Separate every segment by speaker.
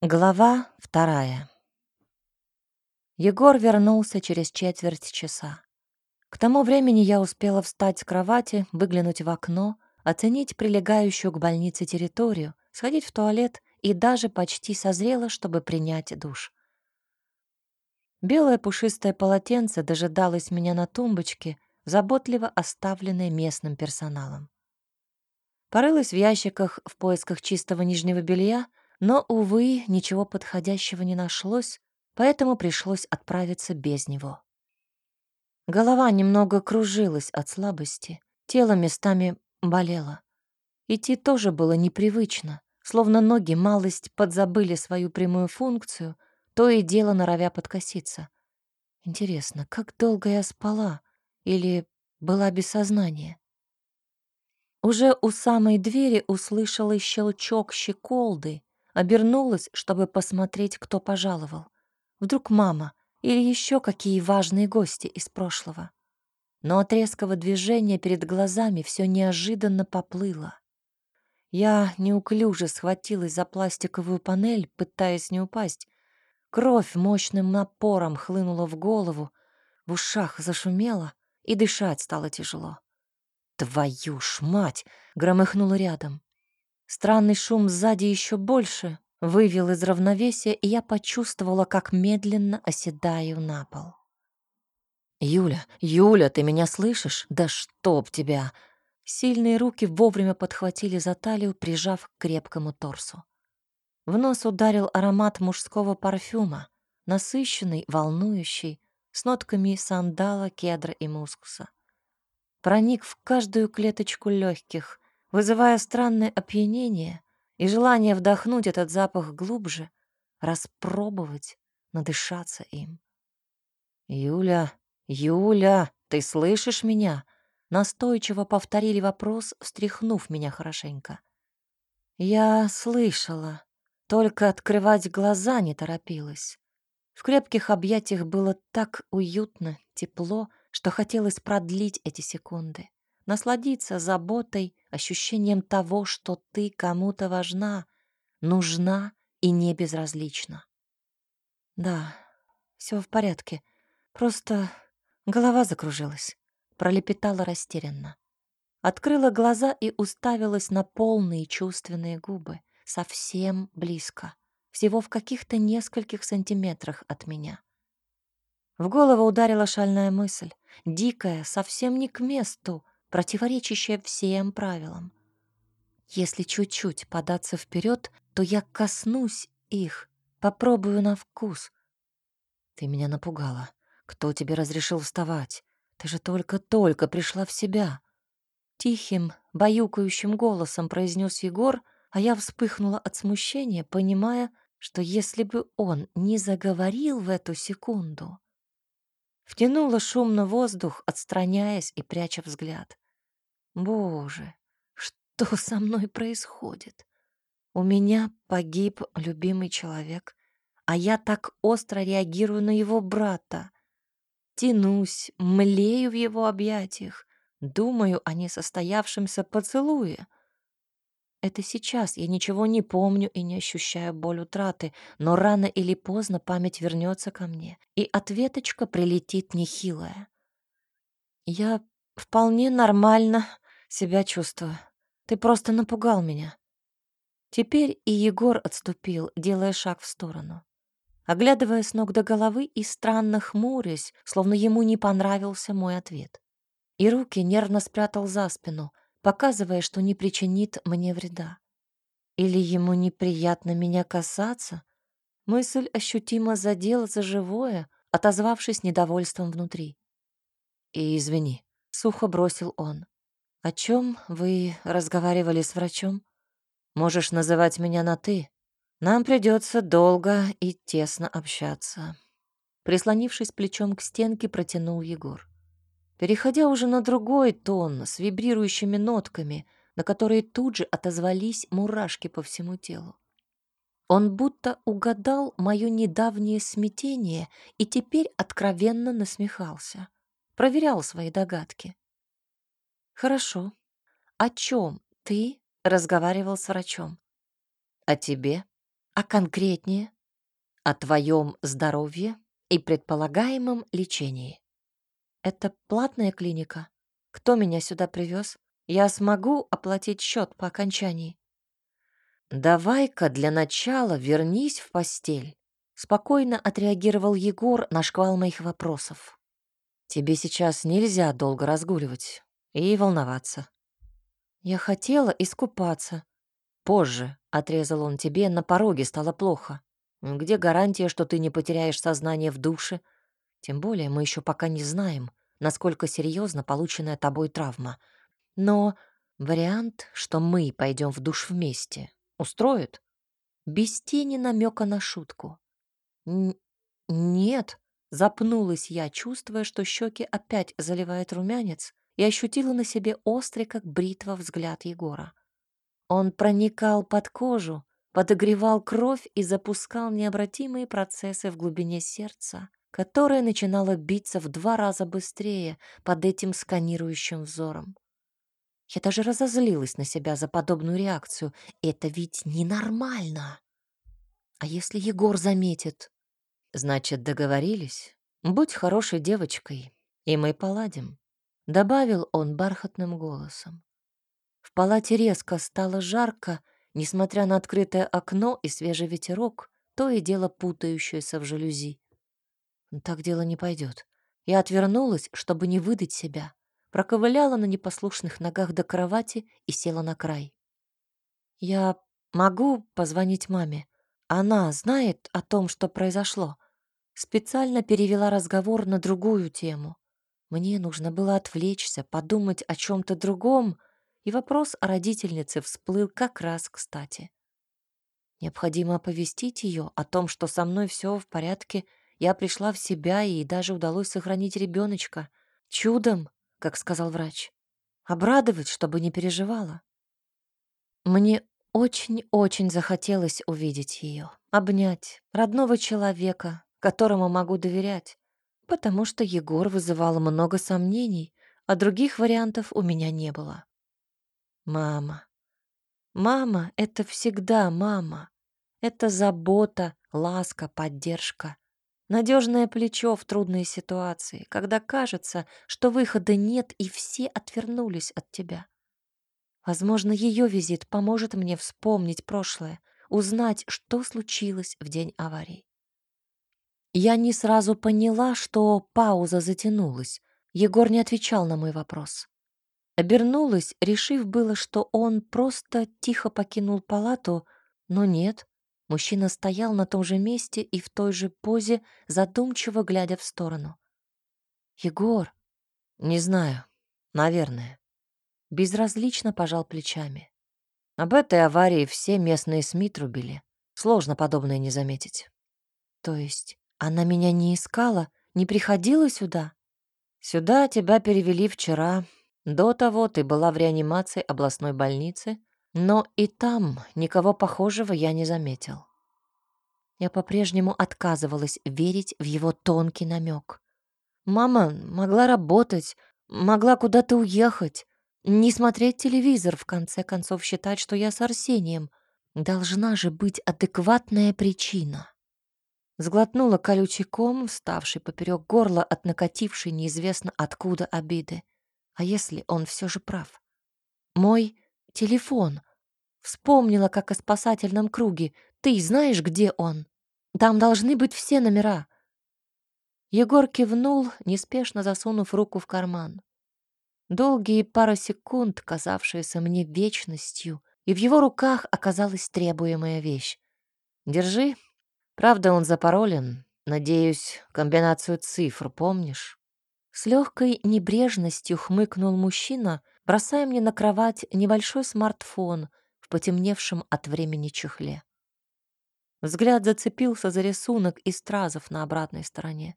Speaker 1: Глава вторая. Егор вернулся через четверть часа. К тому времени я успела встать с кровати, выглянуть в окно, оценить прилегающую к больнице территорию, сходить в туалет и даже почти созрела, чтобы принять душ. Белое пушистое полотенце дожидалось меня на тумбочке, заботливо оставленное местным персоналом. Порылась в ящиках в поисках чистого нижнего белья — но, увы, ничего подходящего не нашлось, поэтому пришлось отправиться без него. Голова немного кружилась от слабости, тело местами болело. Идти тоже было непривычно, словно ноги малость подзабыли свою прямую функцию, то и дело норовя подкоситься. Интересно, как долго я спала или была без сознания? Уже у самой двери услышала щелчок щеколды Обернулась, чтобы посмотреть, кто пожаловал. Вдруг мама или еще какие важные гости из прошлого. Но от резкого движения перед глазами все неожиданно поплыло. Я неуклюже схватилась за пластиковую панель, пытаясь не упасть. Кровь мощным напором хлынула в голову, в ушах зашумело, и дышать стало тяжело. «Твою ж мать!» — громыхнуло рядом. Странный шум сзади еще больше вывел из равновесия, и я почувствовала, как медленно оседаю на пол. «Юля, Юля, ты меня слышишь? Да чтоб тебя!» Сильные руки вовремя подхватили за талию, прижав к крепкому торсу. В нос ударил аромат мужского парфюма, насыщенный, волнующий, с нотками сандала, кедра и мускуса. Проник в каждую клеточку легких, вызывая странное опьянение и желание вдохнуть этот запах глубже, распробовать, надышаться им. «Юля, Юля, ты слышишь меня?» Настойчиво повторили вопрос, встряхнув меня хорошенько. Я слышала, только открывать глаза не торопилась. В крепких объятиях было так уютно, тепло, что хотелось продлить эти секунды насладиться заботой, ощущением того, что ты кому-то важна, нужна и не безразлична. Да, все в порядке. Просто голова закружилась, пролепетала растерянно. Открыла глаза и уставилась на полные чувственные губы, совсем близко, всего в каких-то нескольких сантиметрах от меня. В голову ударила шальная мысль, дикая, совсем не к месту, противоречащее всем правилам. Если чуть-чуть податься вперед, то я коснусь их, попробую на вкус. Ты меня напугала. Кто тебе разрешил вставать? Ты же только-только пришла в себя. Тихим, баюкающим голосом произнес Егор, а я вспыхнула от смущения, понимая, что если бы он не заговорил в эту секунду, Втянула шумно воздух, отстраняясь и пряча взгляд. Боже, что со мной происходит? У меня погиб любимый человек, а я так остро реагирую на его брата. Тянусь, млею в его объятиях, думаю о несостоявшемся поцелуе — это сейчас я ничего не помню и не ощущаю боль утраты, но рано или поздно память вернется ко мне, и ответочка прилетит нехилая. Я вполне нормально себя чувствую. Ты просто напугал меня. Теперь и Егор отступил, делая шаг в сторону. Оглядывая с ног до головы и странно хмурясь, словно ему не понравился мой ответ. И руки нервно спрятал за спину — показывая, что не причинит мне вреда. Или ему неприятно меня касаться? Мысль ощутимо задела за живое, отозвавшись недовольством внутри. «И извини», — сухо бросил он. «О чем вы разговаривали с врачом? Можешь называть меня на «ты». Нам придется долго и тесно общаться». Прислонившись плечом к стенке, протянул Егор переходя уже на другой тон с вибрирующими нотками, на которые тут же отозвались мурашки по всему телу. Он будто угадал мое недавнее смятение и теперь откровенно насмехался, проверял свои догадки. «Хорошо. О чем ты разговаривал с врачом?» «О тебе. А конкретнее? О твоем здоровье и предполагаемом лечении. Это платная клиника? Кто меня сюда привез? Я смогу оплатить счет по окончании? Давай-ка для начала вернись в постель. Спокойно отреагировал Егор на шквал моих вопросов. Тебе сейчас нельзя долго разгуливать и волноваться. Я хотела искупаться. Позже, отрезал он тебе, на пороге стало плохо. Где гарантия, что ты не потеряешь сознание в душе? Тем более мы еще пока не знаем, насколько серьезна полученная тобой травма. Но вариант, что мы пойдем в душ вместе, устроит? Без тени намека на шутку. «Нет», — запнулась я, чувствуя, что щеки опять заливает румянец, и ощутила на себе острый, как бритва, взгляд Егора. Он проникал под кожу, подогревал кровь и запускал необратимые процессы в глубине сердца, которое начинало биться в два раза быстрее под этим сканирующим взором. Я даже разозлилась на себя за подобную реакцию. Это ведь ненормально. А если Егор заметит? Значит, договорились? Будь хорошей девочкой, и мы поладим. Добавил он бархатным голосом. В палате резко стало жарко, несмотря на открытое окно и свежий ветерок, то и дело путающееся в жалюзи. Так дело не пойдет. Я отвернулась, чтобы не выдать себя, проковыляла на непослушных ногах до кровати и села на край. «Я могу позвонить маме?» Она знает о том, что произошло. Специально перевела разговор на другую тему. Мне нужно было отвлечься, подумать о чем-то другом, и вопрос о родительнице всплыл как раз кстати. Необходимо оповестить ее о том, что со мной все в порядке, я пришла в себя и даже удалось сохранить ребеночка. Чудом, как сказал врач. Обрадовать, чтобы не переживала. Мне очень-очень захотелось увидеть ее, обнять родного человека, которому могу доверять, потому что Егор вызывал много сомнений, а других вариантов у меня не было. Мама. Мама — это всегда мама. Это забота, ласка, поддержка. Надежное плечо в трудной ситуации, когда кажется, что выхода нет и все отвернулись от тебя. Возможно, ее визит поможет мне вспомнить прошлое, узнать, что случилось в день аварии. Я не сразу поняла, что пауза затянулась. Егор не отвечал на мой вопрос. Обернулась, решив было, что он просто тихо покинул палату, но нет. Мужчина стоял на том же месте и в той же позе, задумчиво глядя в сторону. «Егор?» «Не знаю. Наверное». Безразлично пожал плечами. Об этой аварии все местные СМИ трубили. Сложно подобное не заметить. То есть она меня не искала, не приходила сюда? Сюда тебя перевели вчера. До того ты была в реанимации областной больницы, но и там никого похожего я не заметил. Я по-прежнему отказывалась верить в его тонкий намек. Мама могла работать, могла куда-то уехать. Не смотреть телевизор, в конце концов, считать, что я с Арсением. Должна же быть адекватная причина. Сглотнула колючий ком, вставший поперек горла от накатившей неизвестно откуда обиды. А если он все же прав? Мой телефон. Вспомнила, как о спасательном круге. Ты знаешь, где он? Там должны быть все номера. Егор кивнул, неспешно засунув руку в карман. Долгие пара секунд, казавшиеся мне вечностью, и в его руках оказалась требуемая вещь. «Держи. Правда, он запаролен. Надеюсь, комбинацию цифр помнишь?» С легкой небрежностью хмыкнул мужчина, бросая мне на кровать небольшой смартфон в потемневшем от времени чехле. Взгляд зацепился за рисунок из стразов на обратной стороне.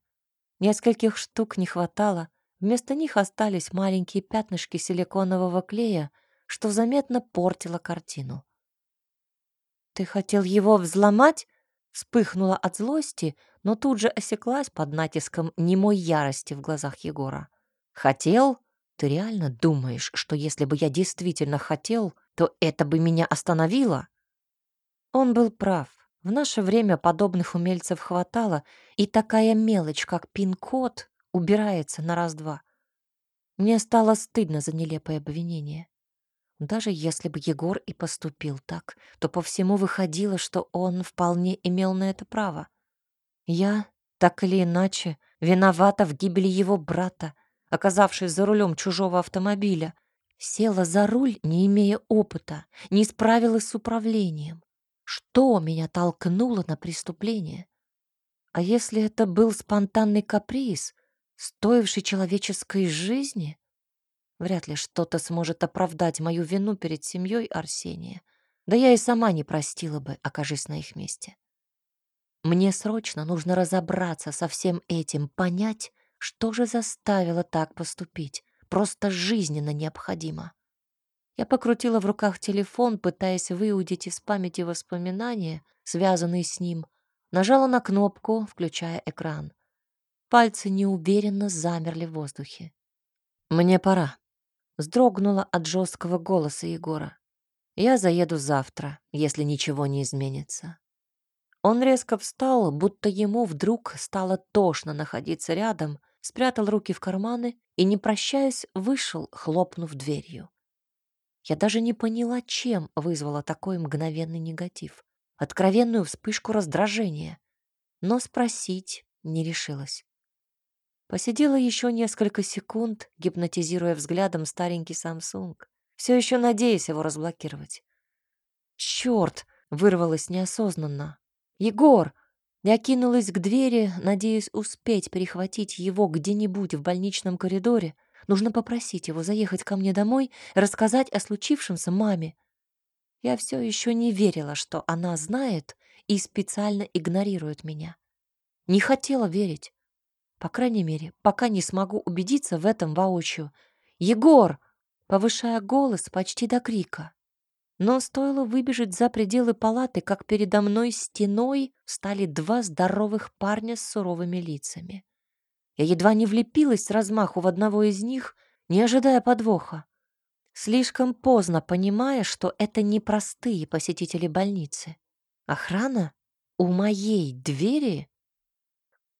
Speaker 1: Нескольких штук не хватало — Вместо них остались маленькие пятнышки силиконового клея, что заметно портило картину. «Ты хотел его взломать?» Вспыхнула от злости, но тут же осеклась под натиском немой ярости в глазах Егора. «Хотел? Ты реально думаешь, что если бы я действительно хотел, то это бы меня остановило?» Он был прав. В наше время подобных умельцев хватало, и такая мелочь, как пин-код, убирается на раз-два. Мне стало стыдно за нелепое обвинение. Даже если бы Егор и поступил так, то по всему выходило, что он вполне имел на это право. Я, так или иначе, виновата в гибели его брата, оказавшись за рулем чужого автомобиля. Села за руль, не имея опыта, не справилась с управлением. Что меня толкнуло на преступление? А если это был спонтанный каприз, стоивший человеческой жизни? Вряд ли что-то сможет оправдать мою вину перед семьей Арсения. Да я и сама не простила бы, окажись на их месте. Мне срочно нужно разобраться со всем этим, понять, что же заставило так поступить. Просто жизненно необходимо. Я покрутила в руках телефон, пытаясь выудить из памяти воспоминания, связанные с ним. Нажала на кнопку, включая экран. Пальцы неуверенно замерли в воздухе. «Мне пора», Вздрогнула от жесткого голоса Егора. «Я заеду завтра, если ничего не изменится». Он резко встал, будто ему вдруг стало тошно находиться рядом, спрятал руки в карманы и, не прощаясь, вышел, хлопнув дверью. Я даже не поняла, чем вызвала такой мгновенный негатив, откровенную вспышку раздражения, но спросить не решилась. Посидела еще несколько секунд, гипнотизируя взглядом старенький Samsung, все еще надеясь его разблокировать. Черт! вырвалось неосознанно. Егор! Я кинулась к двери, надеясь успеть перехватить его где-нибудь в больничном коридоре. Нужно попросить его заехать ко мне домой, рассказать о случившемся маме. Я все еще не верила, что она знает и специально игнорирует меня. Не хотела верить. По крайней мере, пока не смогу убедиться в этом воочию. «Егор!» повышая голос почти до крика. Но стоило выбежать за пределы палаты, как передо мной стеной стали два здоровых парня с суровыми лицами. Я едва не влепилась с размаху в одного из них, не ожидая подвоха. Слишком поздно понимая, что это не простые посетители больницы. Охрана? У моей двери?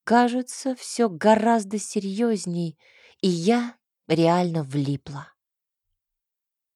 Speaker 1: Кажется, все гораздо серьезней, и я реально влипла.